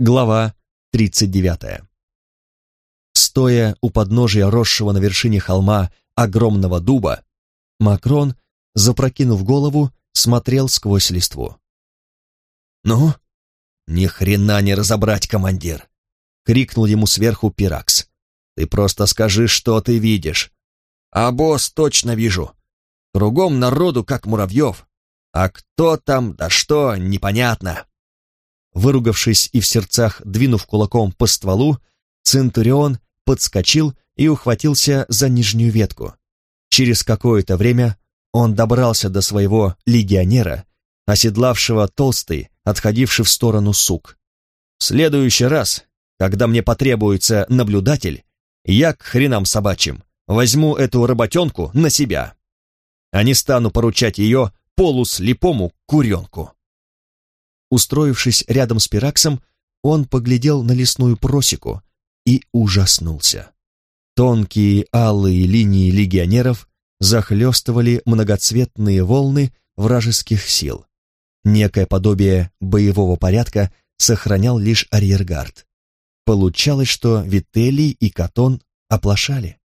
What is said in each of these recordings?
Глава 39. Стоя у подножия росшего на вершине холма огромного дуба, Макрон, запрокинув голову, смотрел сквозь листву. «Ну, ни хрена не разобрать, командир!» — крикнул ему сверху Пиракс. «Ты просто скажи, что ты видишь». «А босс точно вижу. Кругом народу, как муравьев. А кто там, да что, непонятно». Выругавшись и в сердцах двинув кулаком по стволу, Центурион подскочил и ухватился за нижнюю ветку. Через какое-то время он добрался до своего легионера, оседлавшего толстый, отходивший в сторону сук. В следующий раз, когда мне потребуется наблюдатель, я к хренам собачьим возьму эту работенку на себя, а не стану поручать ее полуслепому куренку. Устроившись рядом с Пираксом, он поглядел на лесную просеку и ужаснулся. Тонкие алые линии легионеров захлестывали многоцветные волны вражеских сил. Некое подобие боевого порядка сохранял лишь арьергард. Получалось, что Вителий и Катон оплошали,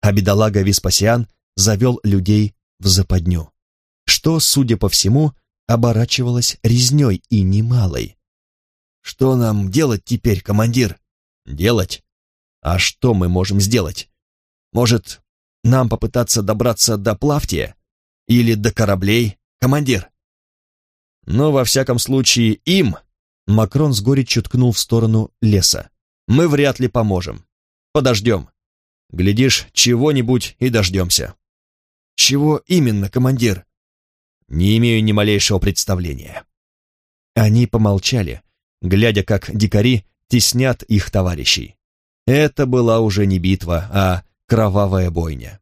а бедолага Веспасиан завел людей в западню, что, судя по всему, оборачивалась резней и немалой. «Что нам делать теперь, командир?» «Делать? А что мы можем сделать? Может, нам попытаться добраться до Плавтия? Или до кораблей, командир?» «Но, во всяком случае, им...» Макрон с горечью ткнул в сторону леса. «Мы вряд ли поможем. Подождем. Глядишь, чего-нибудь и дождемся». «Чего именно, командир?» Не имею ни малейшего представления. Они помолчали, глядя, как дикари теснят их товарищей. Это была уже не битва, а кровавая бойня.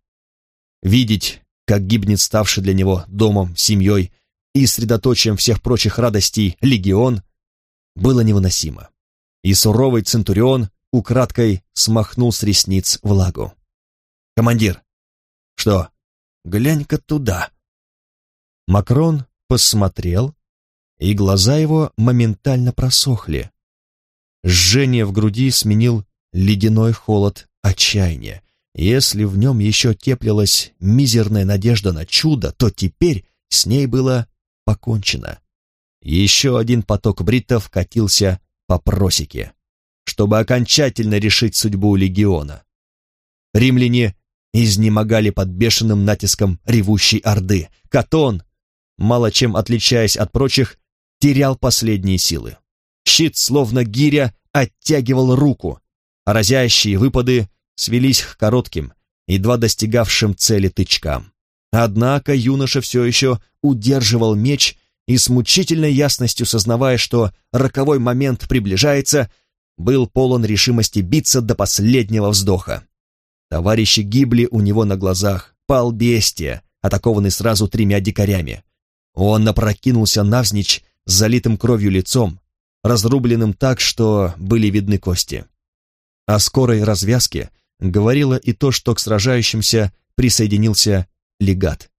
Видеть, как гибнет ставший для него домом, семьей и средоточием всех прочих радостей легион, было невыносимо. И суровый Центурион украдкой смахнул с ресниц влагу. «Командир!» «Что?» «Глянь-ка туда!» Макрон посмотрел, и глаза его моментально просохли. Жжение в груди сменил ледяной холод отчаяния. Если в нем еще теплилась мизерная надежда на чудо, то теперь с ней было покончено. Еще один поток бриттов катился по просеке, чтобы окончательно решить судьбу легиона. Римляне изнемогали под бешеным натиском ревущей орды. Катон мало чем отличаясь от прочих, терял последние силы. Щит, словно гиря, оттягивал руку, а разящие выпады свелись к коротким, едва достигавшим цели тычкам. Однако юноша все еще удерживал меч и с мучительной ясностью сознавая, что роковой момент приближается, был полон решимости биться до последнего вздоха. Товарищи гибли у него на глазах, пал бестия, атакованный сразу тремя дикарями. Он опрокинулся навзничь с залитым кровью лицом, разрубленным так, что были видны кости. О скорой развязке говорило и то, что к сражающимся присоединился легат.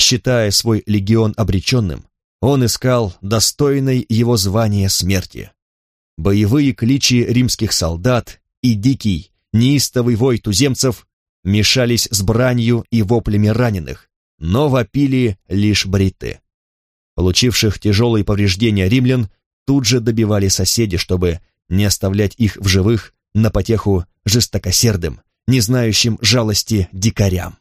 Считая свой легион обреченным, он искал достойной его звания смерти. Боевые кличи римских солдат и дикий, неистовый вой туземцев мешались с бранью и воплями раненых, но вопили лишь бриты. Получивших тяжелые повреждения римлян тут же добивали соседи, чтобы не оставлять их в живых на потеху жестокосердым, не знающим жалости дикарям.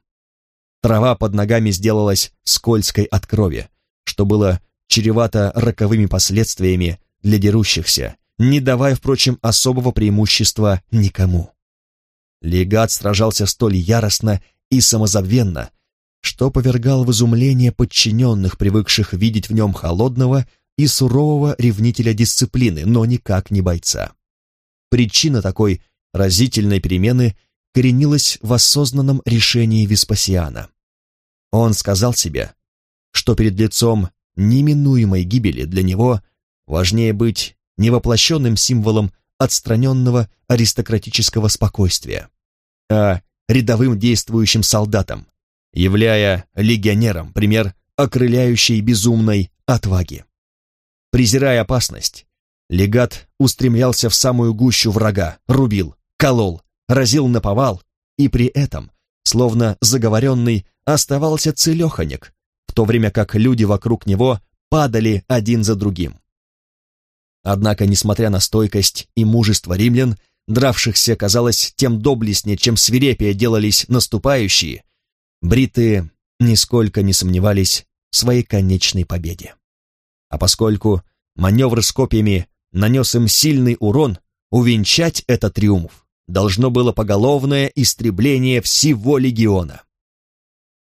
Трава под ногами сделалась скользкой от крови, что было чревато роковыми последствиями для дерущихся, не давая, впрочем, особого преимущества никому. Легат сражался столь яростно и самозабвенно, что повергал в изумление подчиненных, привыкших видеть в нем холодного и сурового ревнителя дисциплины, но никак не бойца. Причина такой разительной перемены коренилась в осознанном решении Веспасиана. Он сказал себе, что перед лицом неминуемой гибели для него важнее быть невоплощенным символом отстраненного аристократического спокойствия, а рядовым действующим солдатом, являя легионерам пример окрыляющей безумной отваги. Презирая опасность, Легат устремлялся в самую гущу врага, рубил, колол, разил на повал, и при этом, словно заговоренный, оставался целеханек, в то время как люди вокруг него падали один за другим. Однако, несмотря на стойкость и мужество римлян, дравшихся, казалось, тем доблестнее, чем свирепее делались наступающие, бритые нисколько не сомневались в своей конечной победе. А поскольку маневр с копьями нанес им сильный урон, увенчать этот триумф должно было поголовное истребление всего легиона.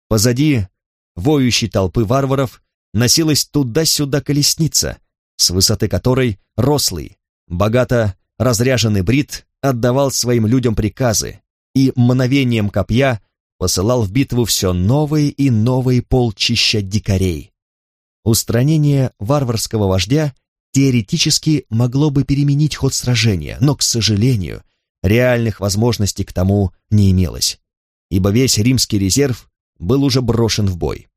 Позади воющей толпы варваров носилась туда-сюда колесница, с высоты которой рослый, богато разряженный брит отдавал своим людям приказы и мановением копья посылал в битву все новые и новые полчища дикарей. Устранение варварского вождя теоретически могло бы переменить ход сражения, но, к сожалению, реальных возможностей к тому не имелось, ибо весь римский резерв был уже брошен в бой.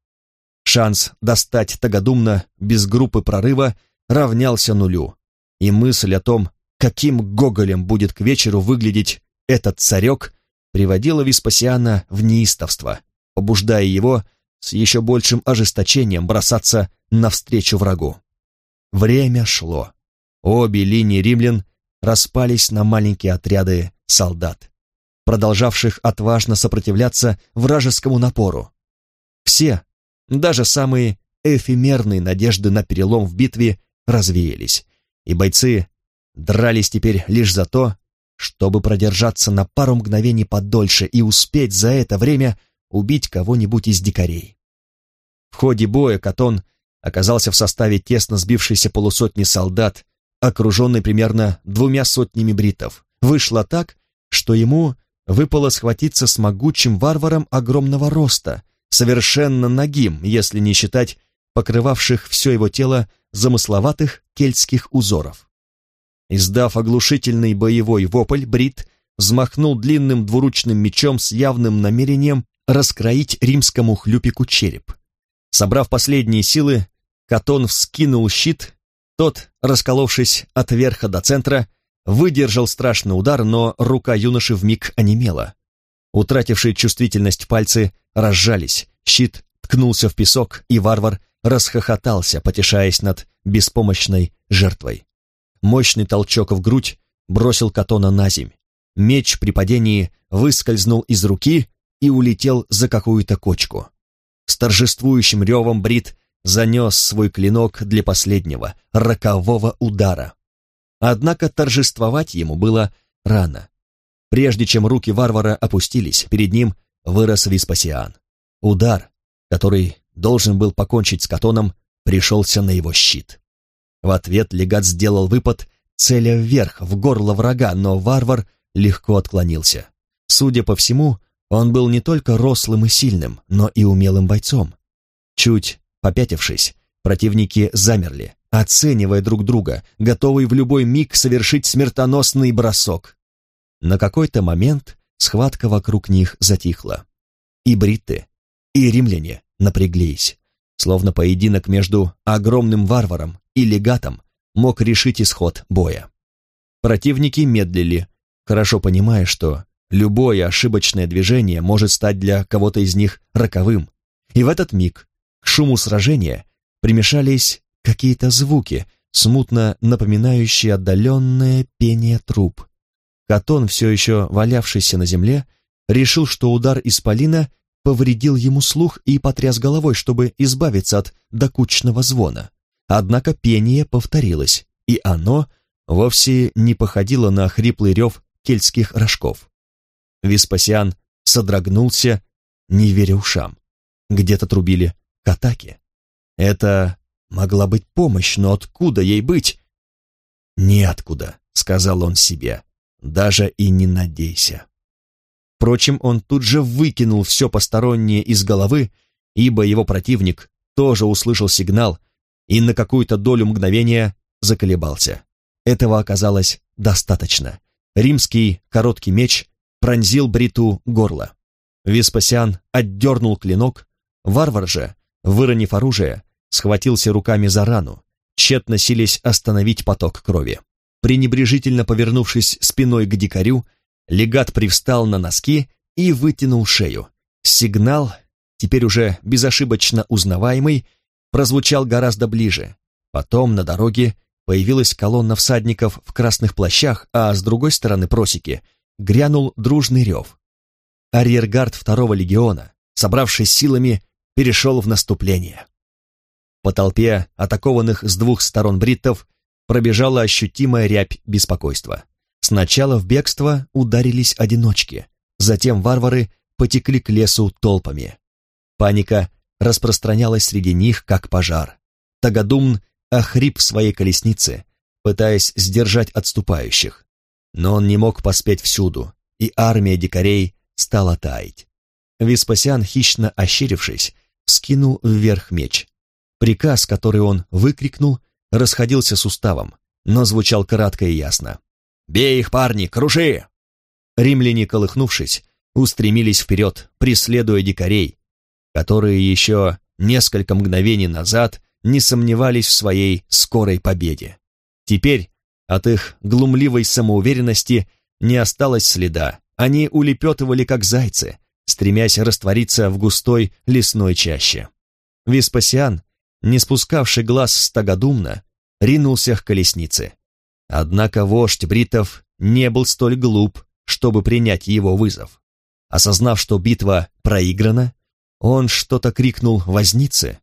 Шанс достать Тагодумна без группы прорыва равнялся нулю, и мысль о том, каким гоголем будет к вечеру выглядеть этот царек, приводила Веспасиана в неистовство, побуждая его с еще большим ожесточением бросаться навстречу врагу. Время шло. Обе линии римлян распались на маленькие отряды солдат, продолжавших отважно сопротивляться вражескому напору. Все, даже самые эфемерные надежды на перелом в битве развеялись, и бойцы дрались теперь лишь за то, чтобы продержаться на пару мгновений подольше и успеть за это время убить кого-нибудь из дикарей. В ходе боя Катон оказался в составе тесно сбившейся полусотни солдат, окруженный примерно двумя сотнями бритов. Вышло так, что ему выпало схватиться с могучим варваром огромного роста, совершенно нагим, если не считать покрывавших все его тело замысловатых кельтских узоров. Издав оглушительный боевой вопль, Брит взмахнул длинным двуручным мечом с явным намерением раскроить римскому хлюпику череп. Собрав последние силы, Катон вскинул щит, тот, расколовшись от верха до центра, выдержал страшный удар, но рука юноши вмиг онемела. Утратившие чувствительность пальцы разжались, щит ткнулся в песок, и варвар расхохотался, потешаясь над беспомощной жертвой. Мощный толчок в грудь бросил Катона на земь. Меч при падении выскользнул из руки и улетел за какую-то кочку. С торжествующим ревом Брит занес свой клинок для последнего, рокового удара. Однако торжествовать ему было рано. Прежде чем руки варвара опустились, перед ним вырос Веспасиан. Удар, который должен был покончить с Катоном, пришелся на его щит. В ответ легат сделал выпад, целя вверх, в горло врага, но варвар легко отклонился. Судя по всему, он был не только рослым и сильным, но и умелым бойцом. Чуть попятившись, противники замерли, оценивая друг друга, готовые в любой миг совершить смертоносный бросок. На какой-то момент схватка вокруг них затихла. И бритты, и римляне напряглись, словно поединок между огромным варваром и легатом мог решить исход боя. Противники медлили, хорошо понимая, что любое ошибочное движение может стать для кого-то из них роковым. И в этот миг к шуму сражения примешались какие-то звуки, смутно напоминающие отдаленное пение труб. Катон, все еще валявшийся на земле, решил, что удар исполина повредил ему слух и потряс головой, чтобы избавиться от докучного звона. Однако пение повторилось, и оно вовсе не походило на хриплый рев кельтских рожков. Веспасиан содрогнулся, не веря ушам. Где-то трубили к атаке. Это могла быть помощь, но откуда ей быть? «Неоткуда», — сказал он себе, — «даже и не надейся». Впрочем, он тут же выкинул все постороннее из головы, ибо его противник тоже услышал сигнал и на какую-то долю мгновения заколебался. Этого оказалось достаточно. Римский короткий меч пронзил Бриту горло. Веспасиан отдернул клинок, варвар же, выронив оружие, схватился руками за рану, тщетно сились остановить поток крови. Пренебрежительно повернувшись спиной к дикарю, легат привстал на носки и вытянул шею. Сигнал, теперь уже безошибочно узнаваемый, прозвучал гораздо ближе. Потом на дороге появилась колонна всадников в красных плащах, а с другой стороны просеки грянул дружный рев. Арьергард второго легиона, собравшись силами, перешел в наступление. По толпе атакованных с двух сторон бриттов пробежала ощутимая рябь беспокойства. Сначала в бегство ударились одиночки, затем варвары потекли к лесу толпами. Паника распространялась среди них, как пожар. Тагадумн охрип в своей колеснице, пытаясь сдержать отступающих. Но он не мог поспеть всюду, и армия дикарей стала таять. Веспасиан, хищно ощерившись, скинул вверх меч. Приказ, который он выкрикнул, расходился с уставом, но звучал кратко и ясно. «Бей их, парни, круши!» Римляне, колыхнувшись, устремились вперед, преследуя дикарей, которые еще несколько мгновений назад не сомневались в своей скорой победе. Теперь от их глумливой самоуверенности не осталось следа, они улепетывали как зайцы, стремясь раствориться в густой лесной чаще. Веспасиан, не спускавший глаз с Тагодумна, ринулся к колеснице. Однако вождь бритов не был столь глуп, чтобы принять его вызов. Осознав, что битва проиграна, он что-то крикнул вознице,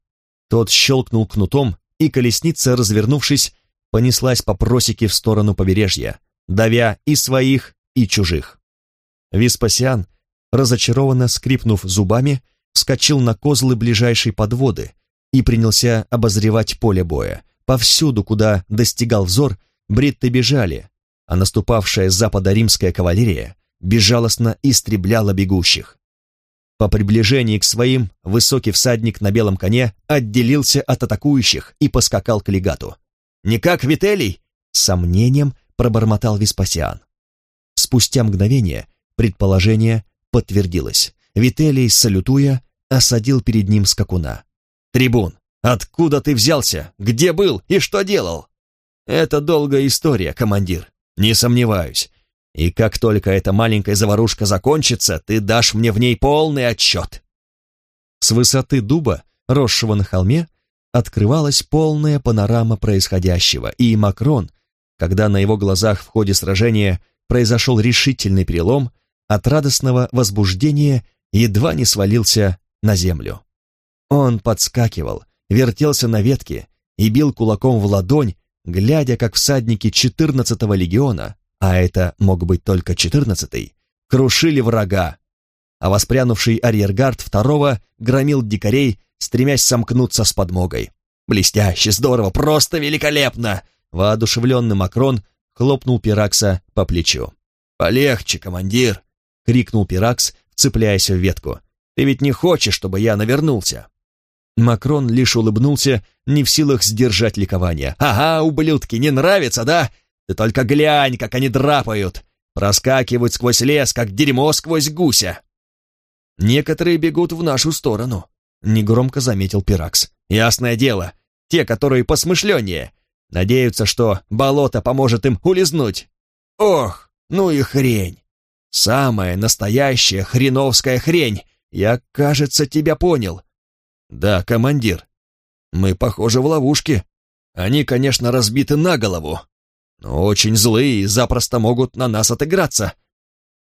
тот щелкнул кнутом, и колесница, развернувшись, понеслась по просеке в сторону побережья, давя и своих, и чужих. Веспасиан, разочарованно скрипнув зубами, вскочил на козлы ближайшей подводы и принялся обозревать поле боя. Повсюду, куда достигал взор, бритты бежали, а наступавшая с запада римская кавалерия безжалостно истребляла бегущих. По приближении к своим высокий всадник на белом коне отделился от атакующих и поскакал к легату. «Не как Вителий!» — с сомнением пробормотал Веспасиан. Спустя мгновение предположение подтвердилось. Вителий, салютуя, осадил перед ним скакуна. «Трибун, откуда ты взялся? Где был и что делал?» «Это долгая история, командир. Не сомневаюсь. И как только эта маленькая заварушка закончится, ты дашь мне в ней полный отчет». С высоты дуба, росшего на холме, открывалась полная панорама происходящего, и Макрон, когда на его глазах в ходе сражения произошел решительный перелом, от радостного возбуждения едва не свалился на землю. Он подскакивал, вертелся на ветке и бил кулаком в ладонь, глядя, как всадники 14-го легиона а это мог быть только четырнадцатый, крушили врага, а воспрянувший арьергард второго громил дикарей, стремясь сомкнуться с подмогой. «Блестяще, здорово, просто великолепно!» Воодушевленный Макрон хлопнул Пиракса по плечу. «Полегче, командир!» — крикнул Пиракс, цепляясь в ветку. «Ты ведь не хочешь, чтобы я навернулся?» Макрон лишь улыбнулся, не в силах сдержать ликование. «Ага, ублюдки, не нравится, да? Ты только глянь, как они драпают, проскакивают сквозь лес, как дерьмо сквозь гуся. Некоторые бегут в нашу сторону, негромко заметил Пиракс. Ясное дело, те, которые посмышленнее, надеются, что болото поможет им улизнуть. Ох, ну и хрень. Самая настоящая хреновская хрень. Я, кажется, тебя понял. Да, командир. Мы, похоже, в ловушке. Они, конечно, разбиты на голову, но очень злые и запросто могут на нас отыграться».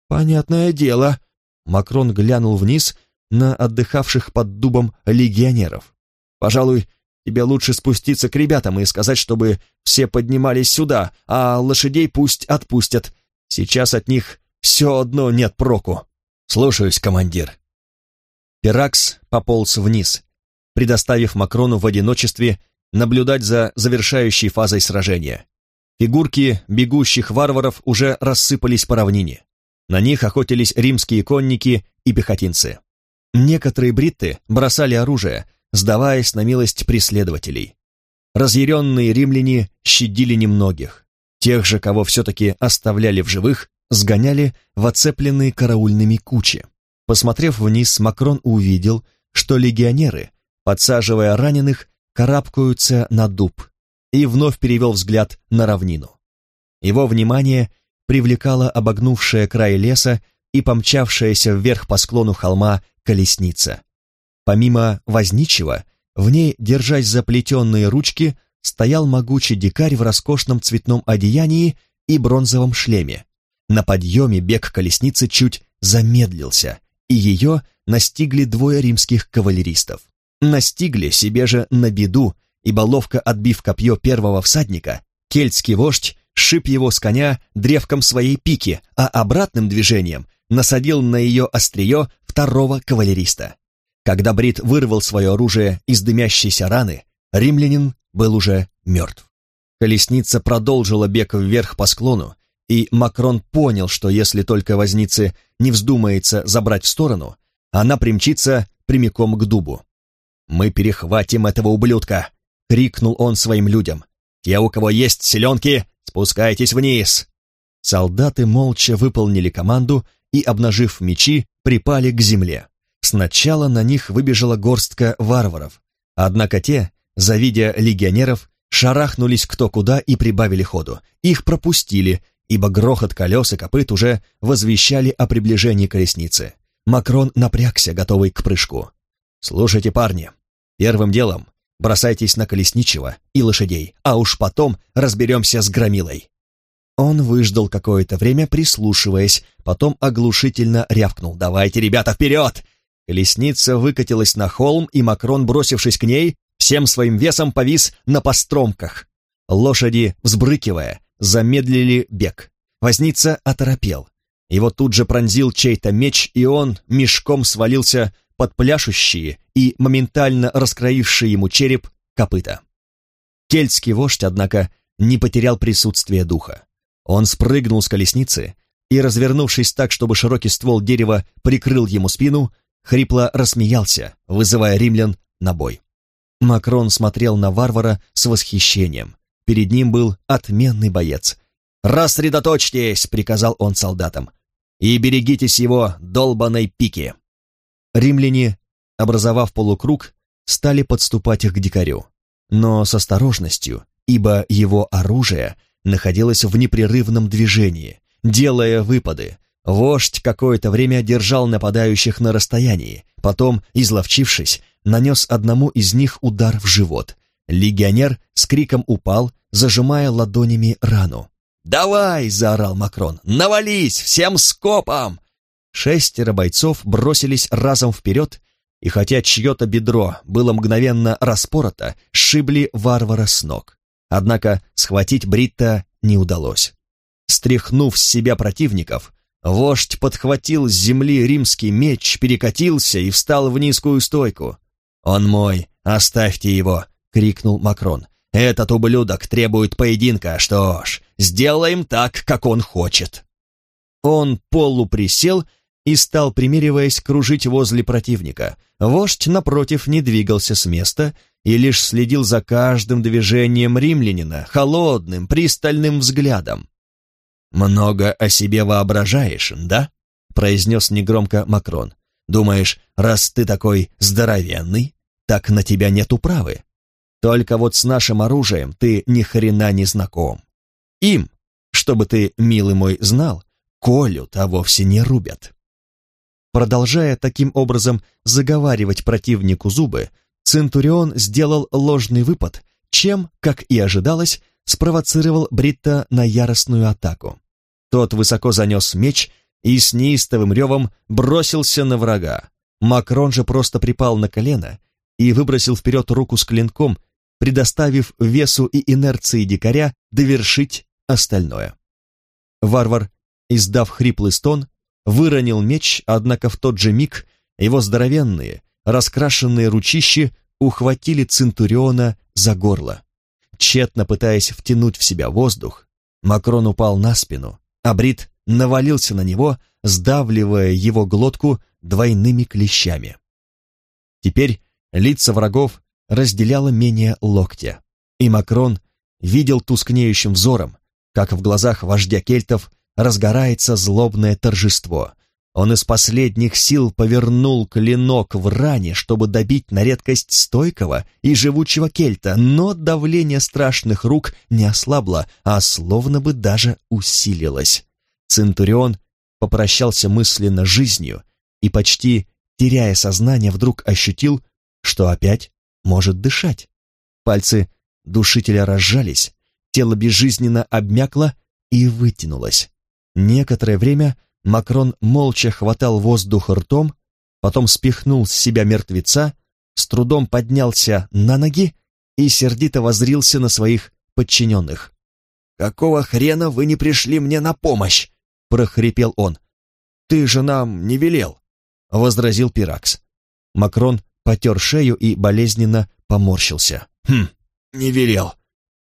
«Понятное дело», — Макрон глянул вниз на отдыхавших под дубом легионеров. «Пожалуй, тебе лучше спуститься к ребятам и сказать, чтобы все поднимались сюда, а лошадей пусть отпустят. Сейчас от них все одно нет проку». «Слушаюсь, командир». Пиракс пополз вниз, предоставив Макрону в одиночестве наблюдать за завершающей фазой сражения. Фигурки бегущих варваров уже рассыпались по равнине. На них охотились римские конники и пехотинцы. Некоторые бритты бросали оружие, сдаваясь на милость преследователей. Разъяренные римляне щадили немногих. Тех же, кого все-таки оставляли в живых, сгоняли в оцепленные караульными кучи. Посмотрев вниз, Макрон увидел, что легионеры, подсаживая раненых, карабкаются на дуб, и вновь перевел взгляд на равнину. Его внимание привлекала обогнувшая край леса и помчавшаяся вверх по склону холма колесница. Помимо возничего, в ней, держась за плетенные ручки, стоял могучий дикарь в роскошном цветном одеянии и бронзовом шлеме. На подъеме бег колесницы чуть замедлился, и ее настигли двое римских кавалеристов. Настигли себе же на беду, ибо ловко отбив копье первого всадника, кельтский вождь шип его с коня древком своей пики, а обратным движением насадил на ее острие второго кавалериста. Когда Брит вырвал свое оружие из дымящейся раны, римлянин был уже мертв. Колесница продолжила бег вверх по склону, и Макрон понял, что если только вознице не вздумается забрать в сторону, она примчится прямиком к дубу. «Мы перехватим этого ублюдка!» — крикнул он своим людям. «Те, у кого есть селенки, спускайтесь вниз!» Солдаты молча выполнили команду и, обнажив мечи, припали к земле. Сначала на них выбежала горстка варваров, однако те, завидя легионеров, шарахнулись кто куда и прибавили ходу. Их пропустили, ибо грохот колес и копыт уже возвещали о приближении колесницы. Макрон напрягся, готовый к прыжку. «Слушайте, парни, первым делом бросайтесь на колесничего и лошадей, а уж потом разберемся с громилой». Он выждал какое-то время, прислушиваясь, потом оглушительно рявкнул. «Давайте, ребята, вперед!» Колесница выкатилась на холм, и Макрон, бросившись к ней, всем своим весом повис на постромках. Лошади, взбрыкивая, замедлили бег. Возница оторопел. Его тут же пронзил чей-то меч, и он мешком свалился под пляшущие и моментально раскроившие ему череп копыта. Кельтский вождь, однако, не потерял присутствие духа. Он спрыгнул с колесницы и, развернувшись так, чтобы широкий ствол дерева прикрыл ему спину, хрипло рассмеялся, вызывая римлян на бой. Макрон смотрел на варвара с восхищением. Перед ним был отменный боец. «Рассредоточьтесь!» — приказал он солдатам. «И берегитесь его долбаной пики!» Римляне, образовав полукруг, стали подступать к дикарю. Но с осторожностью, ибо его оружие находилось в непрерывном движении, делая выпады. Вождь какое-то время держал нападающих на расстоянии, потом, изловчившись, нанес одному из них удар в живот. Легионер с криком упал, зажимая ладонями рану. «Давай!» — заорал Макрон. «Навались! Всем скопом!» Шестеро бойцов бросились разом вперед, и хотя чье-то бедро было мгновенно распорото, сшибли варвара с ног. Однако схватить Бритта не удалось. Стряхнув с себя противников, вождь подхватил с земли римский меч, перекатился и встал в низкую стойку. «Он мой, оставьте его!» — крикнул Макрон. «Этот ублюдок требует поединка, что ж, сделаем так, как он хочет». Он полуприсел и стал, примериваясь, кружить возле противника. Вождь, напротив, не двигался с места и лишь следил за каждым движением римлянина холодным, пристальным взглядом. «Много о себе воображаешь, да?» — произнес негромко Макрон. «Думаешь, раз ты такой здоровенный, так на тебя нет управы? Только вот с нашим оружием ты ни хрена не знаком. Им, чтобы ты, милый мой, знал, колют, а вовсе не рубят». Продолжая таким образом заговаривать противнику зубы, Центурион сделал ложный выпад, чем, как и ожидалось, спровоцировал Бритта на яростную атаку. Тот высоко занес меч и с неистовым ревом бросился на врага. Макрон же просто припал на колено и выбросил вперед руку с клинком, предоставив весу и инерции дикаря довершить остальное. Варвар, издав хриплый стон, выронил меч, однако в тот же миг его здоровенные, раскрашенные ручищи ухватили Центуриона за горло. Тщетно пытаясь втянуть в себя воздух, Макрон упал на спину, а Брит навалился на него, сдавливая его глотку двойными клещами. Теперь лица врагов разделяло менее локтя, и Макрон видел тускнеющим взором, как в глазах вождя кельтов разгорается злобное торжество. Он из последних сил повернул клинок в ране, чтобы добить на редкость стойкого и живучего кельта, но давление страшных рук не ослабло, а словно бы даже усилилось. Центурион попрощался мысленно жизнью и, почти теряя сознание, вдруг ощутил, что опять может дышать. Пальцы душителя разжались, тело безжизненно обмякло и вытянулось. Некоторое время Макрон молча хватал воздух ртом, потом спихнул с себя мертвеца, с трудом поднялся на ноги и сердито возрился на своих подчиненных. «Какого хрена вы не пришли мне на помощь?» — прохрипел он. «Ты же нам не велел», — возразил Пиракс. Макрон потер шею и болезненно поморщился. «Хм, не велел.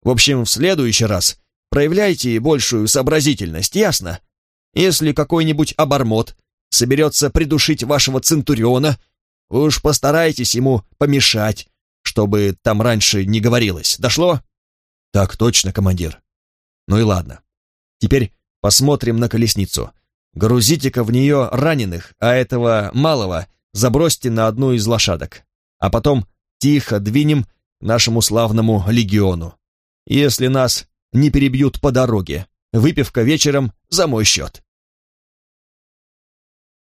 В общем, в следующий раз проявляйте большую сообразительность, ясно? Если какой-нибудь обормот соберется придушить вашего Центуриона, уж постарайтесь ему помешать, чтобы там раньше не говорилось. Дошло? Так точно, командир. Ну и ладно. Теперь посмотрим на колесницу. Грузите-ка в нее раненых, а этого малого забросьте на одну из лошадок. А потом тихо двинем к нашему славному легиону. Если нас не перебьют по дороге, выпивка вечером за мой счет.